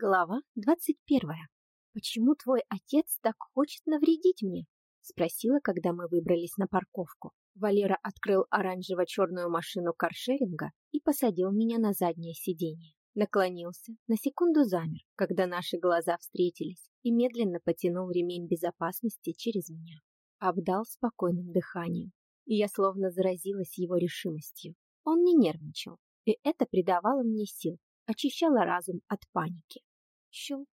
Глава двадцать первая. «Почему твой отец так хочет навредить мне?» — спросила, когда мы выбрались на парковку. Валера открыл оранжево-черную машину каршеринга и посадил меня на заднее сиденье. Наклонился, на секунду замер, когда наши глаза встретились, и медленно потянул ремень безопасности через меня. Обдал спокойным дыханием, и я словно заразилась его решимостью. Он не нервничал, и это придавало мне сил, очищало разум от паники. Щелк.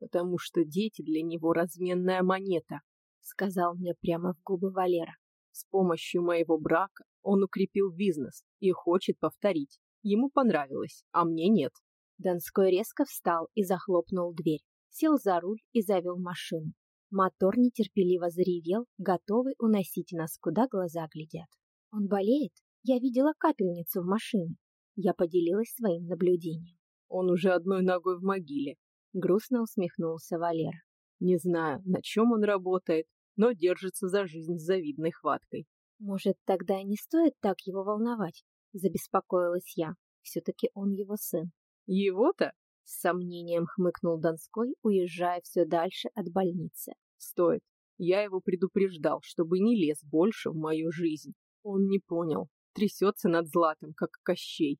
Потому что дети для него разменная монета, сказал мне прямо в губы Валера. С помощью моего брака он укрепил бизнес и хочет повторить. Ему понравилось, а мне нет. Донской резко встал и захлопнул дверь. Сел за руль и завел машину. Мотор нетерпеливо заревел, готовый уносить нас, куда глаза глядят. Он болеет? Я видела капельницу в машине. Я поделилась своим наблюдением. Он уже одной ногой в могиле. Грустно усмехнулся Валера. Не знаю, на чем он работает, но держится за жизнь с завидной хваткой. Может, тогда не стоит так его волновать? Забеспокоилась я. Все-таки он его сын. Его-то? С сомнением хмыкнул Донской, уезжая все дальше от больницы. Стоит. Я его предупреждал, чтобы не лез больше в мою жизнь. Он не понял. Трясется над златом, как Кощей.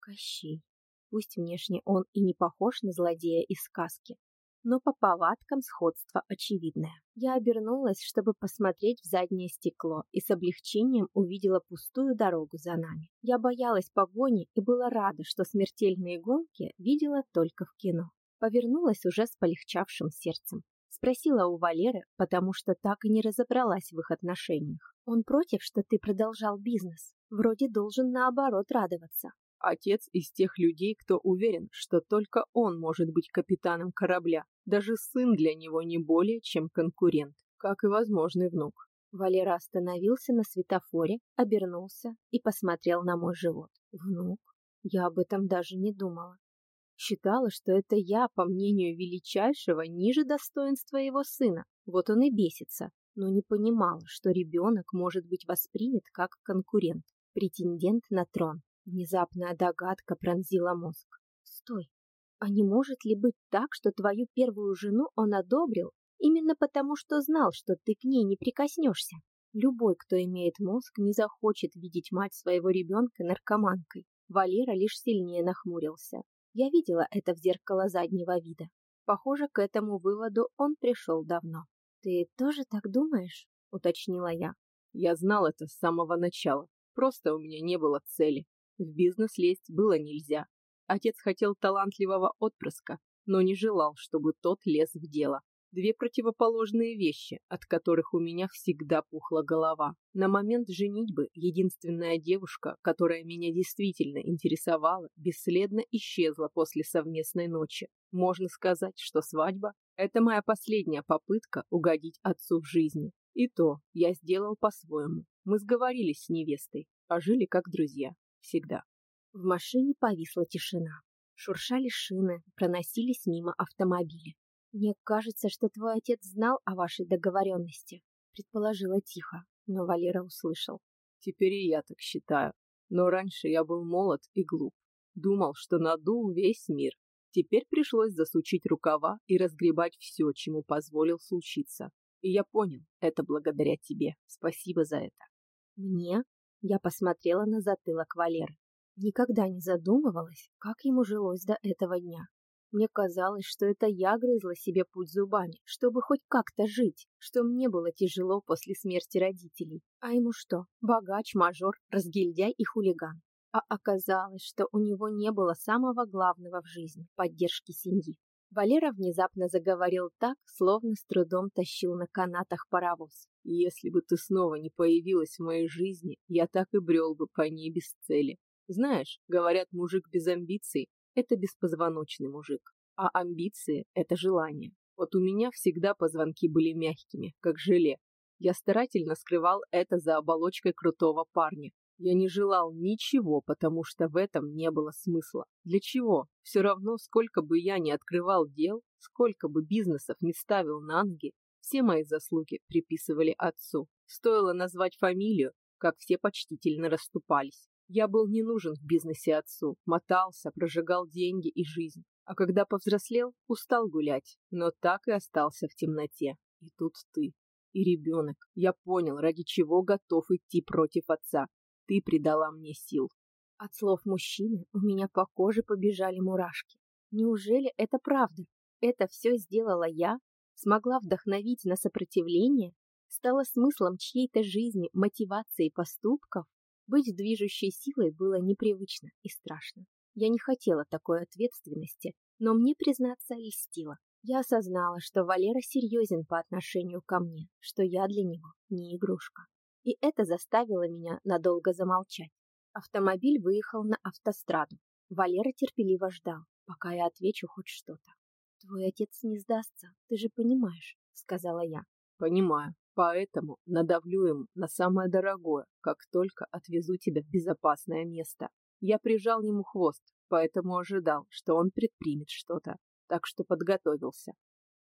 Кощей. Пусть внешне он и не похож на злодея из сказки, но по повадкам сходство очевидное. Я обернулась, чтобы посмотреть в заднее стекло, и с облегчением увидела пустую дорогу за нами. Я боялась погони и была рада, что смертельные гонки видела только в кино. Повернулась уже с полегчавшим сердцем. Спросила у Валеры, потому что так и не разобралась в их отношениях. Он против, что ты продолжал бизнес. Вроде должен наоборот радоваться. Отец из тех людей, кто уверен, что только он может быть капитаном корабля. Даже сын для него не более, чем конкурент, как и возможный внук. Валера остановился на светофоре, обернулся и посмотрел на мой живот. Внук? Я об этом даже не думала. Считала, что это я, по мнению величайшего, ниже достоинства его сына. Вот он и бесится, но не понимала, что ребенок может быть воспринят как конкурент, претендент на трон. Внезапная догадка пронзила мозг. Стой. А не может ли быть так, что твою первую жену он одобрил именно потому, что знал, что ты к ней не прикоснешься? Любой, кто имеет мозг, не захочет видеть мать своего ребенка наркоманкой. Валера лишь сильнее нахмурился. Я видела это в зеркало заднего вида. Похоже, к этому выводу он пришел давно. «Ты тоже так думаешь?» — уточнила я. «Я знал это с самого начала. Просто у меня не было цели. В бизнес лезть было нельзя. Отец хотел талантливого отпрыска, но не желал, чтобы тот лез в дело. Две противоположные вещи, от которых у меня всегда пухла голова. На момент женитьбы единственная девушка, которая меня действительно интересовала, бесследно исчезла после совместной ночи. Можно сказать, что свадьба – это моя последняя попытка угодить отцу в жизни. И то я сделал по-своему. Мы сговорились с невестой, а жили как друзья. Всегда. В машине повисла тишина. Шуршали шины, проносились мимо автомобили. «Мне кажется, что твой отец знал о вашей договоренности», предположила тихо, но Валера услышал. «Теперь и я так считаю. Но раньше я был молод и глуп. Думал, что надул весь мир. Теперь пришлось засучить рукава и разгребать все, чему позволил случиться. И я понял, это благодаря тебе. Спасибо за это. Мне? Я посмотрела на затылок Валеры. Никогда не задумывалась, как ему жилось до этого дня. Мне казалось, что это я грызла себе путь зубами, чтобы хоть как-то жить, что мне было тяжело после смерти родителей. А ему что, богач, мажор, разгильдяй и хулиган. А оказалось, что у него не было самого главного в жизни – поддержки семьи. Валера внезапно заговорил так, словно с трудом тащил на канатах паровоз. «Если бы ты снова не появилась в моей жизни, я так и брел бы по ней без цели. Знаешь, говорят, мужик без амбиций – это беспозвоночный мужик, а амбиции – это желание. Вот у меня всегда позвонки были мягкими, как желе. Я старательно скрывал это за оболочкой крутого парня, я не желал ничего, потому что в этом не было смысла. Для чего? Все равно, сколько бы я ни открывал дел, сколько бы бизнесов не ставил на ноги, все мои заслуги приписывали отцу. Стоило назвать фамилию, как все почтительно расступались. Я был не нужен в бизнесе отцу, мотался, прожигал деньги и жизнь. А когда повзрослел, устал гулять, но так и остался в темноте. И тут ты. И ребенок. Я понял, ради чего готов идти против отца. Ты придала мне сил. От слов мужчины у меня по коже побежали мурашки. Неужели это правда? Это все сделала я? Смогла вдохновить на сопротивление? Стала смыслом чьей-то жизни, мотивацией поступков? Быть движущей силой было непривычно и страшно. Я не хотела такой ответственности, но мне, признаться, льстило. Я осознала, что Валера серьезен по отношению ко мне, что я для него не игрушка. И это заставило меня надолго замолчать. Автомобиль выехал на автостраду. Валера терпеливо ждал, пока я отвечу хоть что-то. «Твой отец не сдастся, ты же понимаешь», — сказала я. «Понимаю, поэтому надавлю ему на самое дорогое, как только отвезу тебя в безопасное место». Я прижал ему хвост, поэтому ожидал, что он предпримет что-то, так что подготовился.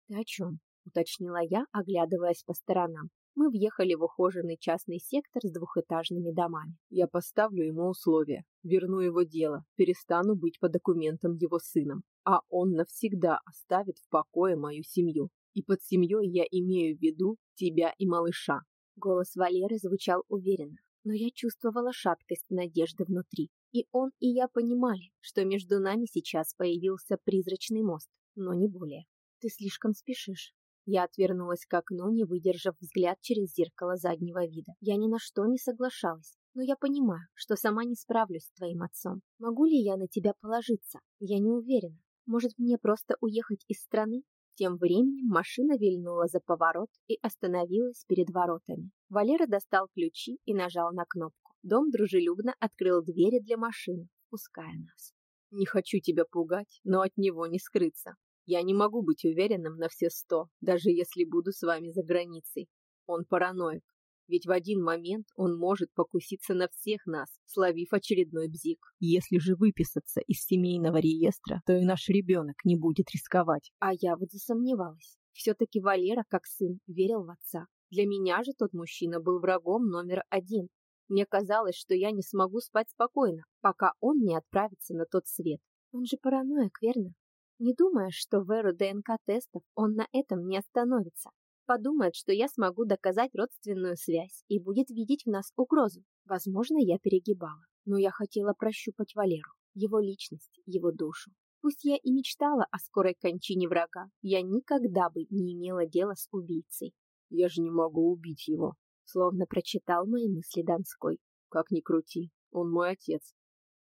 «Ты о чем?» — уточнила я, оглядываясь по сторонам. Мы въехали в ухоженный частный сектор с двухэтажными домами. Я поставлю ему условия, верну его дело, перестану быть по документам его сыном, а он навсегда оставит в покое мою семью. И под семьей я имею в виду тебя и малыша. Голос Валеры звучал уверенно, но я чувствовала шаткость надежды внутри. И он, и я понимали, что между нами сейчас появился призрачный мост, но не более. Ты слишком спешишь, я отвернулась к окну, не выдержав взгляд через зеркало заднего вида. Я ни на что не соглашалась, но я понимаю, что сама не справлюсь с твоим отцом. Могу ли я на тебя положиться? Я не уверена. Может, мне просто уехать из страны? Тем временем машина вильнула за поворот и остановилась перед воротами. Валера достал ключи и нажал на кнопку. Дом дружелюбно открыл двери для машины, пуская нас. «Не хочу тебя пугать, но от него не скрыться. Я не могу быть уверенным на все сто, даже если буду с вами за границей. Он параноик. Ведь в один момент он может покуситься на всех нас, словив очередной бзик. Если же выписаться из семейного реестра, то и наш ребенок не будет рисковать. А я вот засомневалась. Все-таки Валера, как сын, верил в отца. Для меня же тот мужчина был врагом номер один. Мне казалось, что я не смогу спать спокойно, пока он не отправится на тот свет. Он же параноик, верно? Не думаешь, что в эру ДНК-тестов он на этом не остановится? Подумает, что я смогу доказать родственную связь и будет видеть в нас угрозу. Возможно, я перегибала, но я хотела прощупать Валеру, его личность, его душу. Пусть я и мечтала о скорой кончине врага, я никогда бы не имела дела с убийцей. Я же не могу убить его, словно прочитал мои мысли Донской. Как ни крути, он мой отец.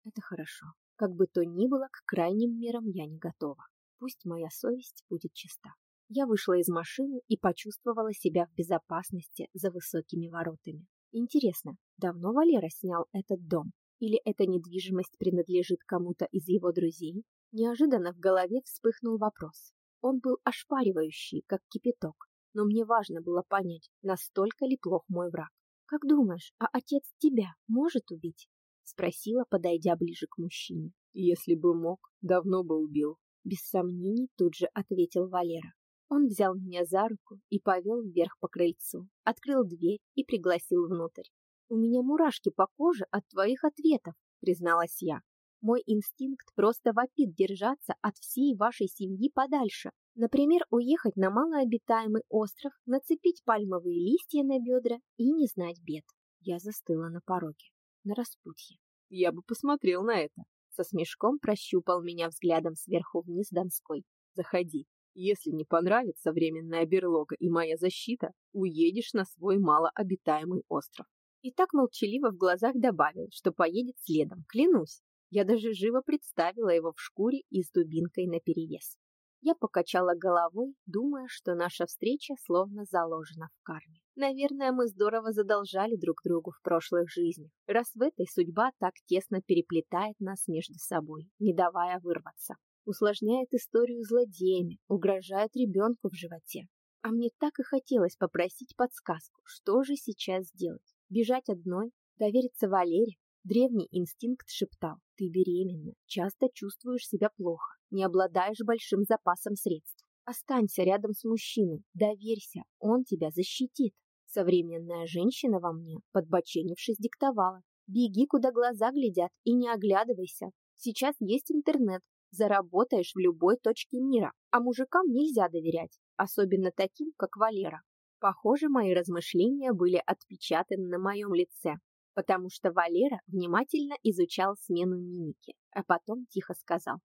Это хорошо. Как бы то ни было, к крайним мерам я не готова. Пусть моя совесть будет чиста. Я вышла из машины и почувствовала себя в безопасности за высокими воротами. Интересно, давно Валера снял этот дом? Или эта недвижимость принадлежит кому-то из его друзей? Неожиданно в голове вспыхнул вопрос. Он был ошпаривающий, как кипяток, но мне важно было понять, настолько ли плох мой враг. Как думаешь, а отец тебя может убить? Спросила, подойдя ближе к мужчине. Если бы мог, давно бы убил. Без сомнений тут же ответил Валера. Он взял меня за руку и повел вверх по крыльцу, открыл дверь и пригласил внутрь. «У меня мурашки по коже от твоих ответов», — призналась я. «Мой инстинкт просто вопит держаться от всей вашей семьи подальше. Например, уехать на малообитаемый остров, нацепить пальмовые листья на бедра и не знать бед». Я застыла на пороге на распутье. Я бы посмотрел на это. Со смешком прощупал меня взглядом сверху вниз Донской. Заходи. Если не понравится временная берлога и моя защита, уедешь на свой малообитаемый остров. И так молчаливо в глазах добавил, что поедет следом, клянусь. Я даже живо представила его в шкуре и с дубинкой наперевес. Я покачала головой, думая, что наша встреча словно заложена в карме. Наверное, мы здорово задолжали друг другу в прошлых жизнях, раз в этой судьба так тесно переплетает нас между собой, не давая вырваться. Усложняет историю злодеями, угрожает ребенку в животе. А мне так и хотелось попросить подсказку, что же сейчас сделать. Бежать одной, довериться Валере, Древний инстинкт шептал, ты беременна, часто чувствуешь себя плохо, не обладаешь большим запасом средств. Останься рядом с мужчиной, доверься, он тебя защитит. Современная женщина во мне, подбоченившись, диктовала. Беги, куда глаза глядят, и не оглядывайся. Сейчас есть интернет, заработаешь в любой точке мира, а мужикам нельзя доверять, особенно таким, как Валера. Похоже, мои размышления были отпечатаны на моем лице, потому что Валера внимательно изучал смену мимики, а потом тихо сказал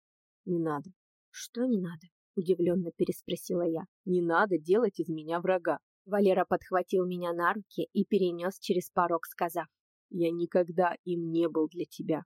«Не надо». «Что не надо?» – удивленно переспросила я. «Не надо делать из меня врага». Валера подхватил меня на руки и перенес через порог, сказав «Я никогда им не был для тебя».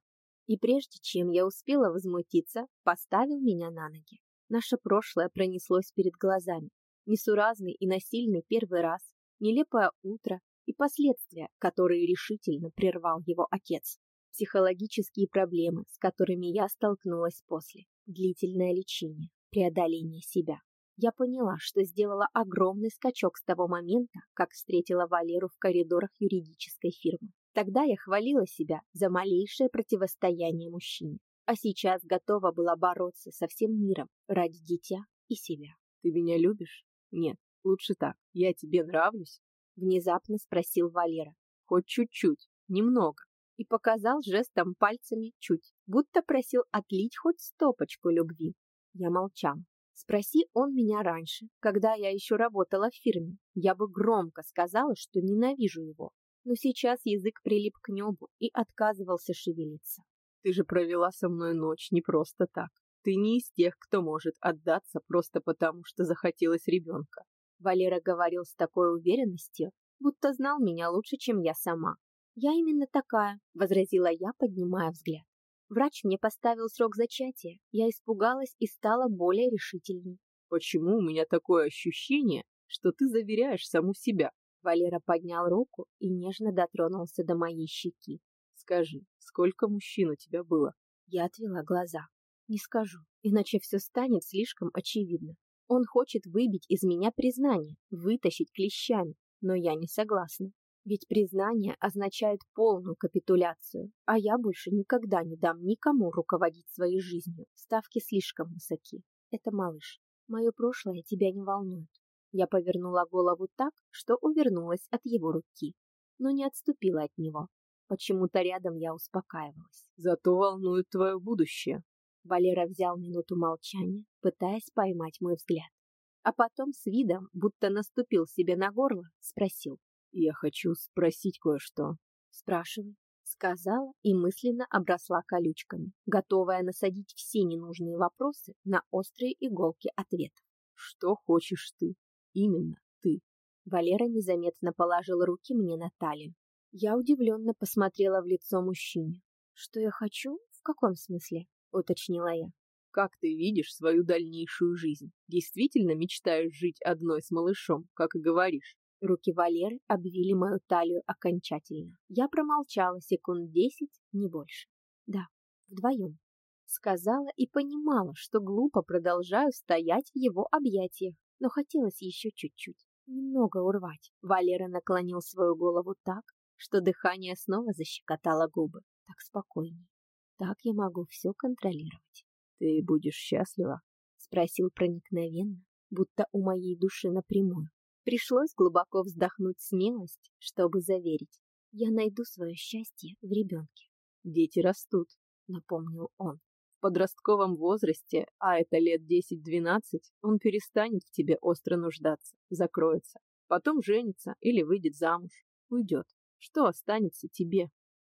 И прежде чем я успела возмутиться, поставил меня на ноги. Наше прошлое пронеслось перед глазами, несуразный и насильный первый раз, нелепое утро и последствия, которые решительно прервал его отец. Психологические проблемы, с которыми я столкнулась после, длительное лечение, преодоление себя. Я поняла, что сделала огромный скачок с того момента, как встретила Валеру в коридорах юридической фирмы. Тогда я хвалила себя за малейшее противостояние мужчине, а сейчас готова была бороться со всем миром ради дитя и себя. «Ты меня любишь?» Нет, лучше так. Я тебе нравлюсь? Внезапно спросил Валера. Хоть чуть-чуть, немного. И показал жестом пальцами чуть, будто просил отлить хоть стопочку любви. Я молчал. Спроси он меня раньше, когда я еще работала в фирме, я бы громко сказала, что ненавижу его. Но сейчас язык прилип к небу и отказывался шевелиться. Ты же провела со мной ночь не просто так. Ты не из тех, кто может отдаться просто потому, что захотелось ребенка. Валера говорил с такой уверенностью, будто знал меня лучше, чем я сама. «Я именно такая», — возразила я, поднимая взгляд. Врач мне поставил срок зачатия. Я испугалась и стала более решительной. «Почему у меня такое ощущение, что ты заверяешь саму себя?» Валера поднял руку и нежно дотронулся до моей щеки. «Скажи, сколько мужчин у тебя было?» Я отвела глаза. Не скажу, иначе все станет слишком очевидно. Он хочет выбить из меня признание, вытащить клещами, но я не согласна. Ведь признание означает полную капитуляцию, а я больше никогда не дам никому руководить своей жизнью. Ставки слишком высоки. Это малыш. Мое прошлое тебя не волнует. Я повернула голову так, что увернулась от его руки, но не отступила от него. Почему-то рядом я успокаивалась. Зато волнует твое будущее. Валера взял минуту молчания, пытаясь поймать мой взгляд. А потом с видом, будто наступил себе на горло, спросил. «Я хочу спросить кое-что». «Спрашивай», — сказала и мысленно обросла колючками, готовая насадить все ненужные вопросы на острые иголки ответа. «Что хочешь ты? Именно ты». Валера незаметно положил руки мне на талию. Я удивленно посмотрела в лицо мужчине. «Что я хочу? В каком смысле?» — уточнила я. «Как ты видишь свою дальнейшую жизнь? Действительно мечтаешь жить одной с малышом, как и говоришь?» Руки Валеры обвили мою талию окончательно. Я промолчала секунд десять, не больше. «Да, вдвоем», — сказала и понимала, что глупо продолжаю стоять в его объятиях, но хотелось еще чуть-чуть, немного урвать. Валера наклонил свою голову так, что дыхание снова защекотало губы. Так спокойнее. Так я могу все контролировать. Ты будешь счастлива? Спросил проникновенно, будто у моей души напрямую. Пришлось глубоко вздохнуть смелость, чтобы заверить. Я найду свое счастье в ребенке. Дети растут, напомнил он. В подростковом возрасте, а это лет 10-12, он перестанет в тебе остро нуждаться, закроется. Потом женится или выйдет замуж, уйдет. Что останется тебе?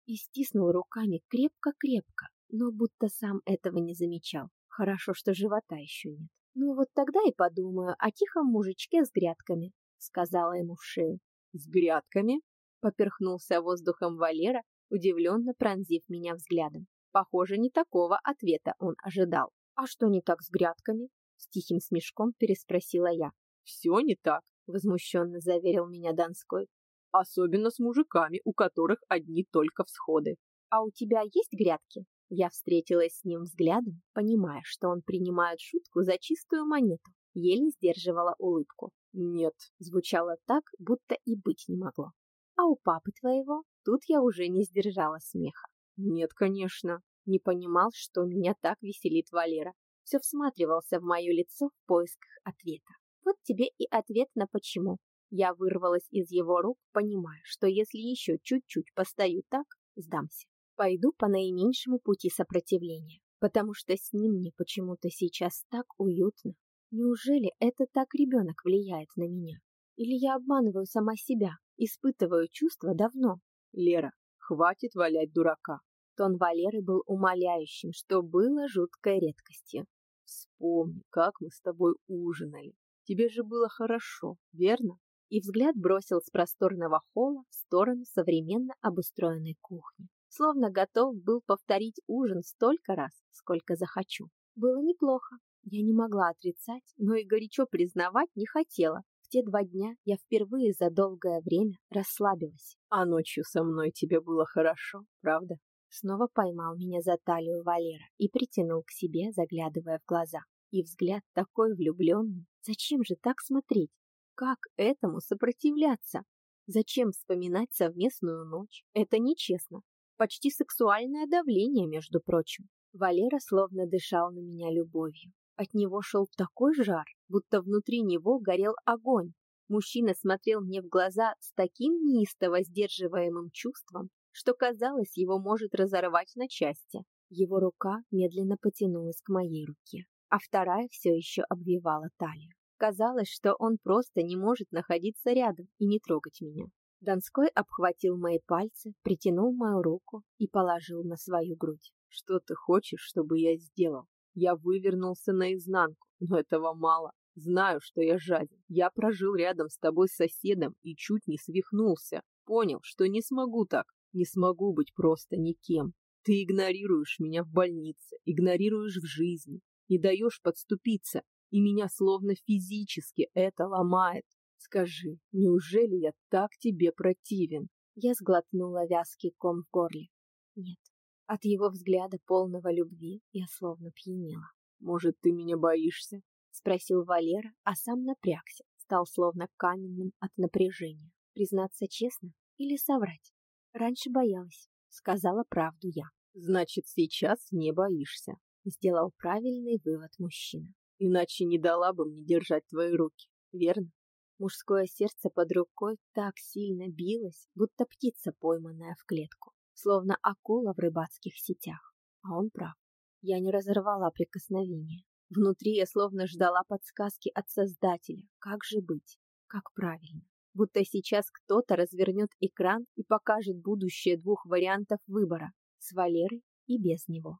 И стиснул руками крепко-крепко, но будто сам этого не замечал. Хорошо, что живота еще нет. Ну вот тогда и подумаю о тихом мужичке с грядками, сказала ему в шею. С грядками? Поперхнулся воздухом Валера, удивленно пронзив меня взглядом. Похоже, не такого ответа он ожидал. А что не так с грядками? С тихим смешком переспросила я. Все не так, возмущенно заверил меня Донской особенно с мужиками, у которых одни только всходы. А у тебя есть грядки? Я встретилась с ним взглядом, понимая, что он принимает шутку за чистую монету. Еле сдерживала улыбку. Нет, звучало так, будто и быть не могло. А у папы твоего? Тут я уже не сдержала смеха. Нет, конечно. Не понимал, что меня так веселит Валера. Все всматривался в мое лицо в поисках ответа. Вот тебе и ответ на почему. Я вырвалась из его рук, понимая, что если еще чуть-чуть постою так, Сдамся. Пойду по наименьшему пути сопротивления, потому что с ним мне почему-то сейчас так уютно. Неужели это так ребенок влияет на меня? Или я обманываю сама себя, испытываю чувства давно? Лера, хватит валять дурака. Тон Валеры был умоляющим, что было жуткой редкостью. Вспомни, как мы с тобой ужинали. Тебе же было хорошо, верно? И взгляд бросил с просторного холла в сторону современно обустроенной кухни. Словно готов был повторить ужин столько раз, сколько захочу. Было неплохо. Я не могла отрицать, но и горячо признавать не хотела. В те два дня я впервые за долгое время расслабилась. А ночью со мной тебе было хорошо, правда? Снова поймал меня за талию Валера и притянул к себе, заглядывая в глаза. И взгляд такой влюбленный. Зачем же так смотреть? Как этому сопротивляться? Зачем вспоминать совместную ночь? Это нечестно. Почти сексуальное давление, между прочим. Валера словно дышал на меня любовью. От него шел такой жар, будто внутри него горел огонь. Мужчина смотрел мне в глаза с таким неистово сдерживаемым чувством, что казалось, его может разорвать на части. Его рука медленно потянулась к моей руке, а вторая все еще обвивала талию. Казалось, что он просто не может находиться рядом и не трогать меня. Донской обхватил мои пальцы, притянул мою руку и положил на свою грудь. «Что ты хочешь, чтобы я сделал? Я вывернулся наизнанку, но этого мало. Знаю, что я жаден. Я прожил рядом с тобой соседом и чуть не свихнулся. Понял, что не смогу так. Не смогу быть просто никем. Ты игнорируешь меня в больнице, игнорируешь в жизни, не даешь подступиться, и меня словно физически это ломает. Скажи, неужели я так тебе противен? Я сглотнула вязкий ком в горле. Нет, от его взгляда полного любви я словно пьянела. Может, ты меня боишься? Спросил Валера, а сам напрягся, стал словно каменным от напряжения. Признаться честно или соврать? Раньше боялась, сказала правду я. Значит, сейчас не боишься. Сделал правильный вывод мужчина. Иначе не дала бы мне держать твои руки, верно? Мужское сердце под рукой так сильно билось, будто птица, пойманная в клетку, словно акула в рыбацких сетях. А он прав. Я не разорвала прикосновение. Внутри я словно ждала подсказки от Создателя. Как же быть? Как правильно? будто сейчас кто-то развернет экран и покажет будущее двух вариантов выбора с Валерой и без него.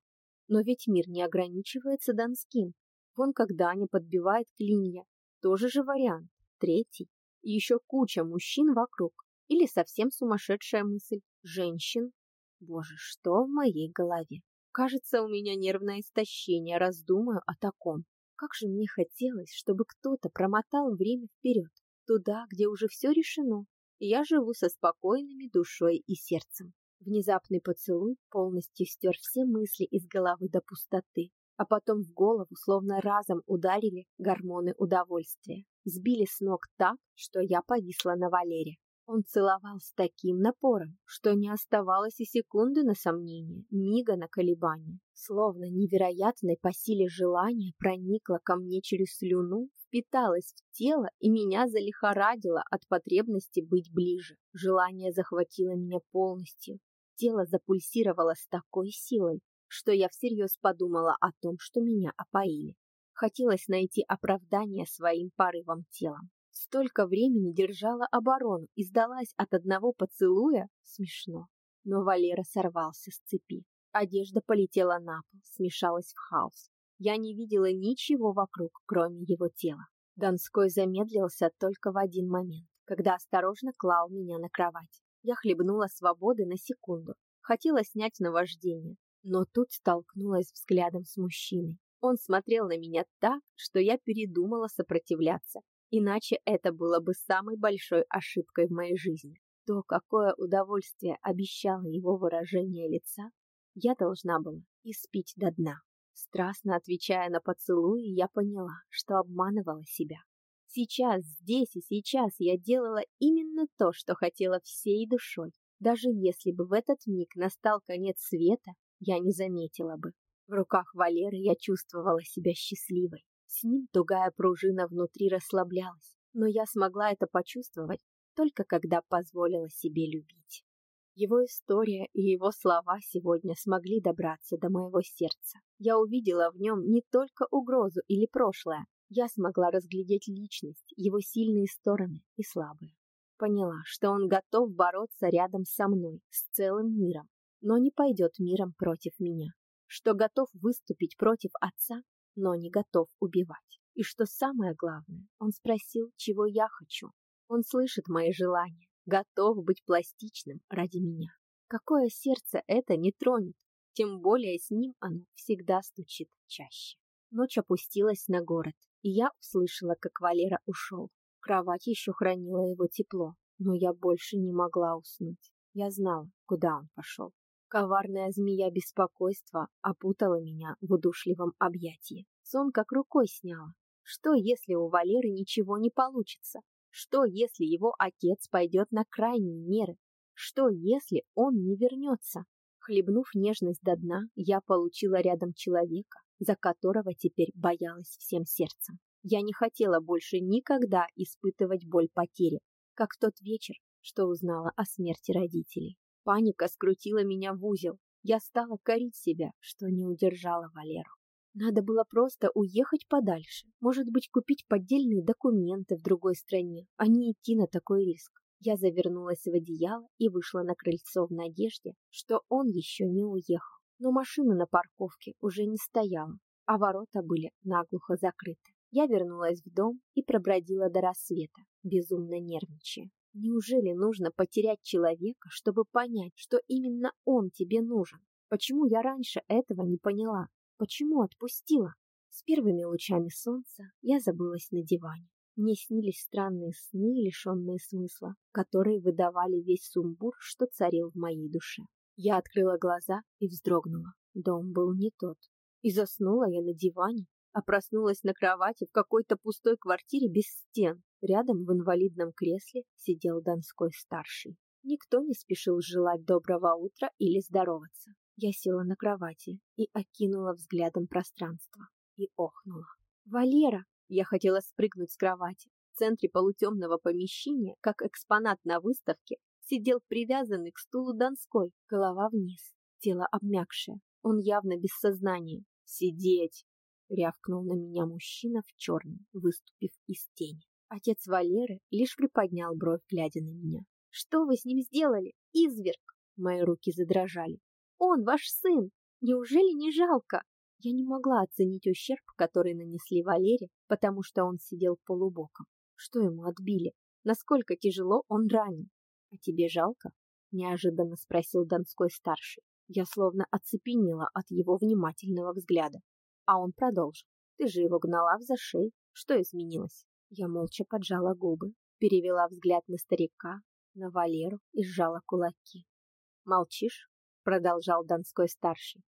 Но ведь мир не ограничивается Донским. Вон когда Даня подбивает клинья, тоже же вариант. Третий. И еще куча мужчин вокруг. Или совсем сумасшедшая мысль. Женщин. Боже, что в моей голове? Кажется, у меня нервное истощение, раздумаю о таком. Как же мне хотелось, чтобы кто-то промотал время вперед туда, где уже все решено, и я живу со спокойными душой и сердцем. Внезапный поцелуй полностью стер все мысли из головы до пустоты, а потом в голову словно разом ударили гормоны удовольствия, сбили с ног так, что я повисла на Валере. Он целовал с таким напором, что не оставалось и секунды на сомнение, мига на колебание. Словно невероятной по силе желания проникло ко мне через слюну, впиталось в тело и меня залихорадило от потребности быть ближе. Желание захватило меня полностью. Тело запульсировало с такой силой, что я всерьез подумала о том, что меня опоили. Хотелось найти оправдание своим порывам телом. Столько времени держала оборону и сдалась от одного поцелуя? Смешно. Но Валера сорвался с цепи. Одежда полетела на пол, смешалась в хаос. Я не видела ничего вокруг, кроме его тела. Донской замедлился только в один момент, когда осторожно клал меня на кровать. Я хлебнула свободы на секунду. Хотела снять наваждение, но тут столкнулась взглядом с мужчиной. Он смотрел на меня так, что я передумала сопротивляться. Иначе это было бы самой большой ошибкой в моей жизни. То, какое удовольствие обещало его выражение лица, я должна была испить до дна. Страстно отвечая на поцелуи, я поняла, что обманывала себя. Сейчас, здесь и сейчас я делала именно то, что хотела всей душой. Даже если бы в этот миг настал конец света, я не заметила бы. В руках Валеры я чувствовала себя счастливой. С ним тугая пружина внутри расслаблялась, но я смогла это почувствовать только когда позволила себе любить. Его история и его слова сегодня смогли добраться до моего сердца. Я увидела в нем не только угрозу или прошлое, я смогла разглядеть личность, его сильные стороны и слабые. Поняла, что он готов бороться рядом со мной, с целым миром, но не пойдет миром против меня. Что готов выступить против отца, но не готов убивать. И что самое главное, он спросил, чего я хочу. Он слышит мои желания, готов быть пластичным ради меня. Какое сердце это не тронет, тем более с ним оно всегда стучит чаще. Ночь опустилась на город, и я услышала, как Валера ушел. Кровать еще хранила его тепло, но я больше не могла уснуть. Я знала, куда он пошел. Коварная змея беспокойства опутала меня в удушливом объятии. Сон как рукой сняла. Что, если у Валеры ничего не получится? Что, если его отец пойдет на крайние меры? Что, если он не вернется? Хлебнув нежность до дна, я получила рядом человека, за которого теперь боялась всем сердцем. Я не хотела больше никогда испытывать боль потери, как тот вечер, что узнала о смерти родителей. Паника скрутила меня в узел. Я стала корить себя, что не удержала Валеру. Надо было просто уехать подальше, может быть, купить поддельные документы в другой стране, а не идти на такой риск. Я завернулась в одеяло и вышла на крыльцо в надежде, что он еще не уехал. Но машина на парковке уже не стояла, а ворота были наглухо закрыты. Я вернулась в дом и пробродила до рассвета, безумно нервничая. Неужели нужно потерять человека, чтобы понять, что именно он тебе нужен? Почему я раньше этого не поняла? Почему отпустила? С первыми лучами солнца я забылась на диване. Мне снились странные сны, лишенные смысла, которые выдавали весь сумбур, что царил в моей душе. Я открыла глаза и вздрогнула. Дом был не тот. И заснула я на диване, а проснулась на кровати в какой-то пустой квартире без стен. Рядом в инвалидном кресле сидел Донской старший. Никто не спешил желать доброго утра или здороваться. Я села на кровати и окинула взглядом пространство и охнула. «Валера!» Я хотела спрыгнуть с кровати. В центре полутемного помещения, как экспонат на выставке, сидел привязанный к стулу Донской, голова вниз, тело обмякшее. Он явно без сознания. «Сидеть!» — рявкнул на меня мужчина в черном, выступив из тени. Отец Валеры лишь приподнял бровь, глядя на меня. «Что вы с ним сделали, изверг?» Мои руки задрожали. «Он ваш сын! Неужели не жалко?» Я не могла оценить ущерб, который нанесли Валере, потому что он сидел полубоком. Что ему отбили? Насколько тяжело он ранен? «А тебе жалко?» — неожиданно спросил Донской-старший. Я словно оцепенела от его внимательного взгляда. А он продолжил. «Ты же его гнала в зашей. Что изменилось?» Я молча поджала губы, перевела взгляд на старика, на Валеру и сжала кулаки. «Молчишь?» — продолжал Донской-старший.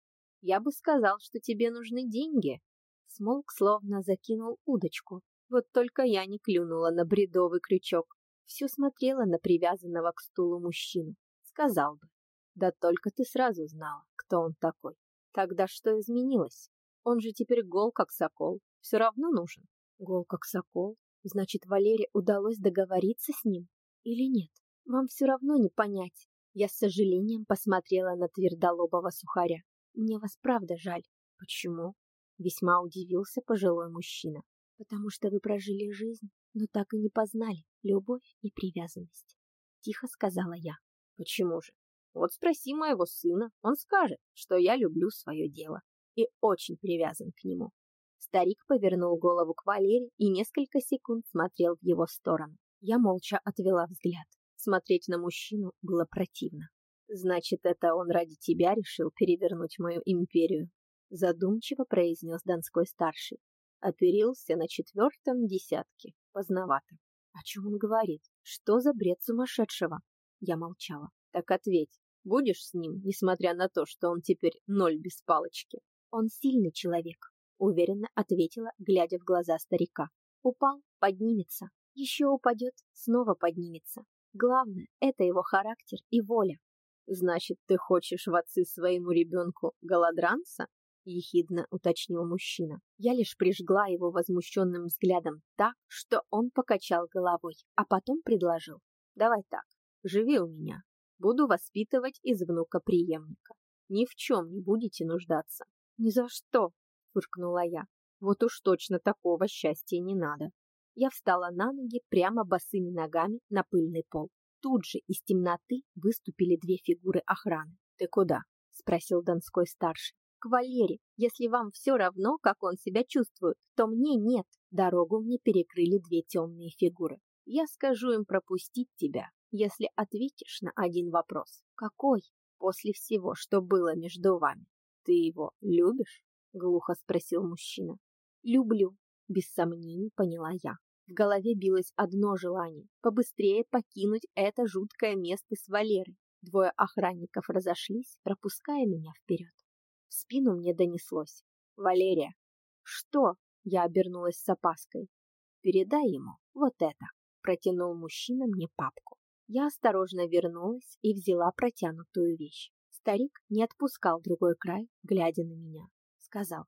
«Я бы сказал, что тебе нужны деньги». Смолк словно закинул удочку. Вот только я не клюнула на бредовый крючок. Все смотрела на привязанного к стулу мужчину. Сказал бы. Да только ты сразу знала, кто он такой. Тогда что изменилось? Он же теперь гол, как сокол. Все равно нужен. Гол, как сокол? Значит, Валере удалось договориться с ним? Или нет? Вам все равно не понять. Я с сожалением посмотрела на твердолобого сухаря. Мне вас правда жаль. Почему? Весьма удивился пожилой мужчина. Потому что вы прожили жизнь, но так и не познали любовь и привязанность. Тихо сказала я. Почему же? Вот спроси моего сына, он скажет, что я люблю свое дело и очень привязан к нему. Старик повернул голову к Валере и несколько секунд смотрел в его сторону. Я молча отвела взгляд. Смотреть на мужчину было противно. Значит, это он ради тебя решил перевернуть мою империю, задумчиво произнес Донской старший. Оперился на четвертом десятке. Поздновато. О чем он говорит? Что за бред сумасшедшего? Я молчала. Так ответь, будешь с ним, несмотря на то, что он теперь ноль без палочки? Он сильный человек, уверенно ответила, глядя в глаза старика. Упал, поднимется. Еще упадет, снова поднимется. Главное, это его характер и воля. Значит, ты хочешь в отцы своему ребенку голодранца? ехидно уточнил мужчина. Я лишь прижгла его возмущенным взглядом так, что он покачал головой, а потом предложил. Давай так, живи у меня. Буду воспитывать из внука преемника. Ни в чем не будете нуждаться. Ни за что, фыркнула я. Вот уж точно такого счастья не надо. Я встала на ноги прямо босыми ногами на пыльный пол. Тут же из темноты выступили две фигуры охраны. «Ты куда?» – спросил Донской старший. «К Валере. Если вам все равно, как он себя чувствует, то мне нет». Дорогу мне перекрыли две темные фигуры. «Я скажу им пропустить тебя, если ответишь на один вопрос. Какой? После всего, что было между вами. Ты его любишь?» – глухо спросил мужчина. «Люблю», – без сомнений поняла я. В голове билось одно желание – побыстрее покинуть это жуткое место с Валерой. Двое охранников разошлись, пропуская меня вперед. В спину мне донеслось. «Валерия!» «Что?» – я обернулась с опаской. «Передай ему вот это!» – протянул мужчина мне папку. Я осторожно вернулась и взяла протянутую вещь. Старик не отпускал другой край, глядя на меня. Сказал,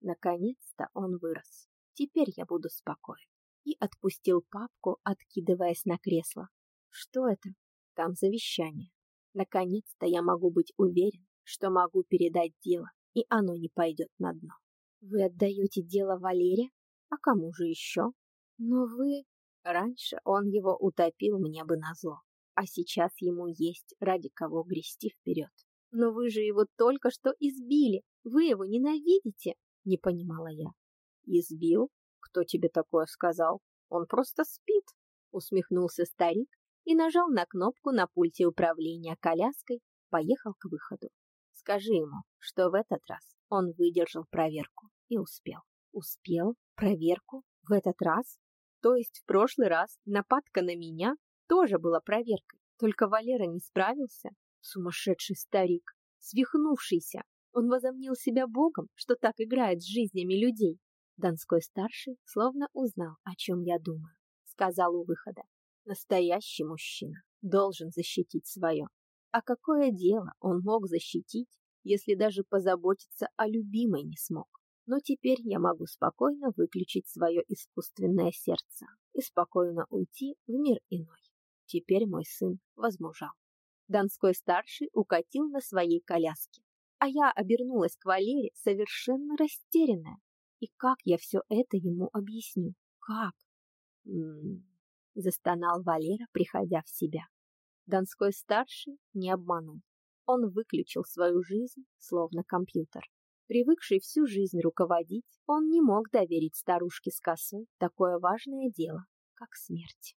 наконец-то он вырос. Теперь я буду спокоен. И отпустил папку, откидываясь на кресло. Что это? Там завещание. Наконец-то я могу быть уверен, что могу передать дело, и оно не пойдет на дно. Вы отдаете дело Валере? А кому же еще? Но вы... Раньше он его утопил мне бы назло, а сейчас ему есть ради кого грести вперед. Но вы же его только что избили, вы его ненавидите, не понимала я. Избил? Кто тебе такое сказал? Он просто спит, усмехнулся старик и нажал на кнопку на пульте управления коляской, поехал к выходу. Скажи ему, что в этот раз он выдержал проверку и успел. Успел? Проверку? В этот раз? То есть в прошлый раз нападка на меня тоже была проверкой. Только Валера не справился. Сумасшедший старик, свихнувшийся. Он возомнил себя богом, что так играет с жизнями людей. Донской-старший словно узнал, о чем я думаю. Сказал у выхода. Настоящий мужчина должен защитить свое. А какое дело он мог защитить, если даже позаботиться о любимой не смог? Но теперь я могу спокойно выключить свое искусственное сердце и спокойно уйти в мир иной. Теперь мой сын возмужал. Донской-старший укатил на своей коляске, а я обернулась к Валере совершенно растерянная. И как я все это ему объясню? Как? М -м -м застонал Валера, приходя в себя. Донской-старший не обманул. Он выключил свою жизнь, словно компьютер. Привыкший всю жизнь руководить, он не мог доверить старушке с косой такое важное дело, как смерть.